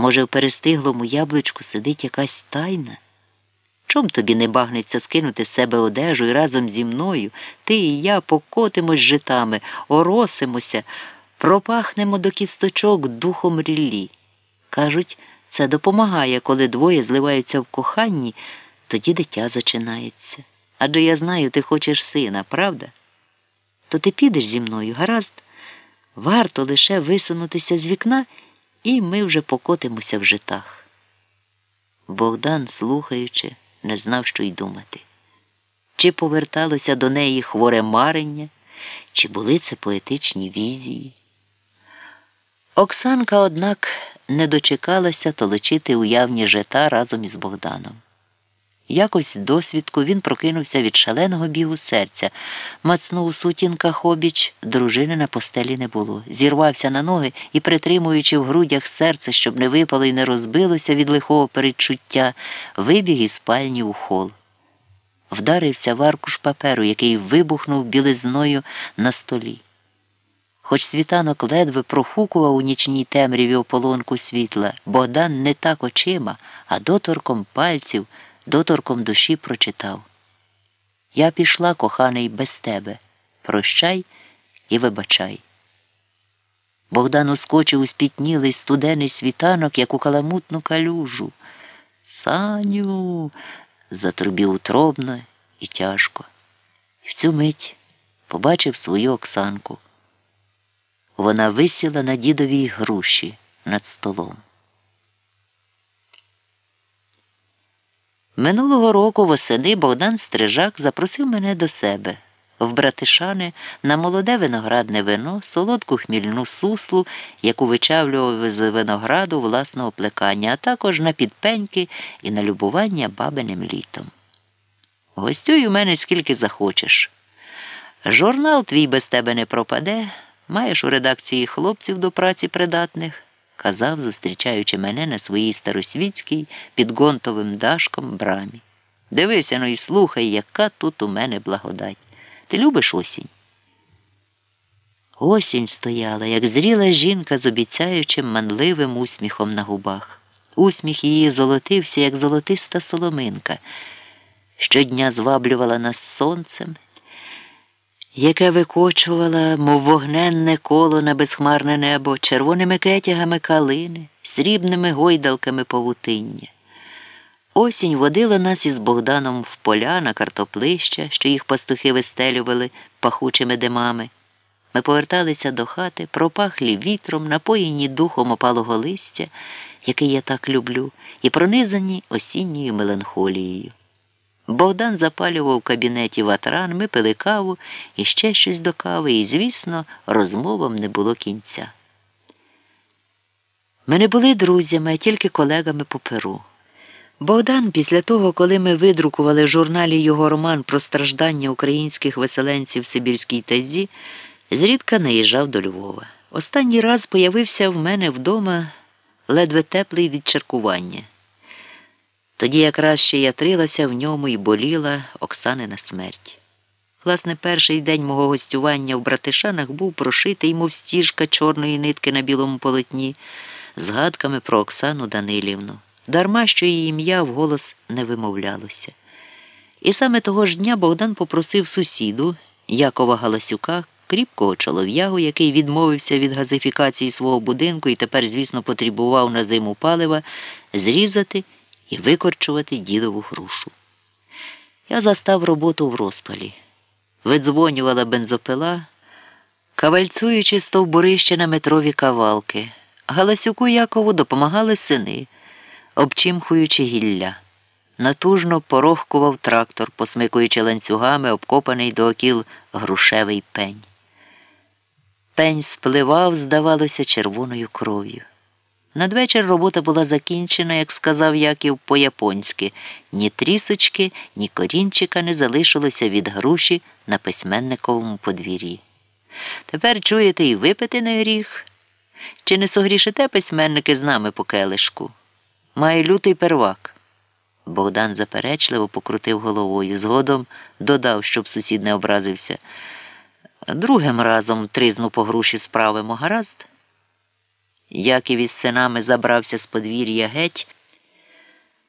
Може, в перестиглому яблучку сидить якась тайна? Чом тобі не багнеться скинути з себе одежу і разом зі мною ти і я покотимось житами, оросимося, пропахнемо до кісточок духом ріллі. Кажуть, це допомагає, коли двоє зливаються в коханні, тоді дитя зачинається. Адже я знаю, ти хочеш сина, правда? То ти підеш зі мною, гаразд? Варто лише висунутися з вікна, і ми вже покотимося в житах. Богдан, слухаючи, не знав, що й думати. Чи поверталося до неї хворе марення, чи були це поетичні візії? Оксанка, однак, не дочекалася толочити уявні жита разом із Богданом. Якось досвідку він прокинувся від шаленого бігу серця, мацнув у сутінках обіч, дружини на постелі не було. Зірвався на ноги і, притримуючи в грудях серце, щоб не випало і не розбилося від лихого передчуття, вибіг із спальні у хол. Вдарився в аркуш паперу, який вибухнув білизною на столі. Хоч світанок ледве профукував у нічній темряві ополонку світла, Богдан не так очима, а доторком пальців доторком душі прочитав Я пішла, коханий, без тебе. Прощай і вибачай. Богдан ускочив у спітнілий студений світанок, як у каламутну калюжу. Саню. затрубів утробно і тяжко. І в цю мить побачив свою Оксанку. Вона висіла на дідовій груші над столом. Минулого року восени Богдан Стрижак запросив мене до себе в Братишани на молоде виноградне вино, солодку хмільну суслу, яку вичавлював з винограду власного плекання, а також на підпеньки і на любування бабиним літом. Гостюй у мене скільки захочеш. Журнал твій без тебе не пропаде, маєш у редакції хлопців до праці придатних казав, зустрічаючи мене на своїй старосвітській під гонтовим дашком брамі. Дивися ну і слухай, яка тут у мене благодать. Ти любиш осінь? Осінь стояла, як зріла жінка з обіцяючим манливим усміхом на губах. Усміх її золотився, як золотиста соломинка, щодня зваблювала нас сонцем яке викочувала, мов вогненне коло на безхмарне небо, червоними кетягами калини, срібними гойдалками павутиння. Осінь водила нас із Богданом в поля на картоплища, що їх пастухи вистелювали пахучими димами. Ми поверталися до хати, пропахлі вітром, напоєні духом опалого листя, який я так люблю, і пронизані осінньою меланхолією. Богдан запалював в кабінеті ватран, ми пили каву і ще щось до кави, і, звісно, розмовам не було кінця. Ми не були друзями, а тільки колегами по перу. Богдан, після того, коли ми видрукували в журналі його роман про страждання українських веселенців в Сибірській тазі, зрідка наїжджав до Львова. Останній раз появився в мене вдома ледве теплий від черкування. Тоді якраз ще я трилася в ньому і боліла Оксанина смерть. Власне, перший день мого гостювання в Братишанах був прошитий, мов стіжка чорної нитки на білому полотні, згадками про Оксану Данилівну, дарма що її ім'я вголос не вимовлялося. І саме того ж дня Богдан попросив сусіду Якова Галасюка, кріпкого чолов'ягу, який відмовився від газифікації свого будинку і тепер, звісно, потребував на зиму палива, зрізати і викорчувати дідову грушу. Я застав роботу в розпалі. Видзвонювала бензопила, кавальцуючи стовбурище на метрові кавалки. Галасюку Якову допомагали сини, обчимхуючи гілля. Натужно порохкував трактор, посмикуючи ланцюгами, обкопаний до окіл грушевий пень. Пень спливав, здавалося, червоною кров'ю. Надвечір робота була закінчена, як сказав Яків по-японськи, ні трісочки, ні корінчика не залишилося від груші на письменниковому подвір'ї. Тепер чуєте і випити не гріх. Чи не согрішите письменники з нами по келишку? Має лютий первак. Богдан заперечливо покрутив головою, згодом додав, щоб сусід не образився. Другим разом тризну по груші справимо, гаразд. Яків із синами забрався з подвір'я геть.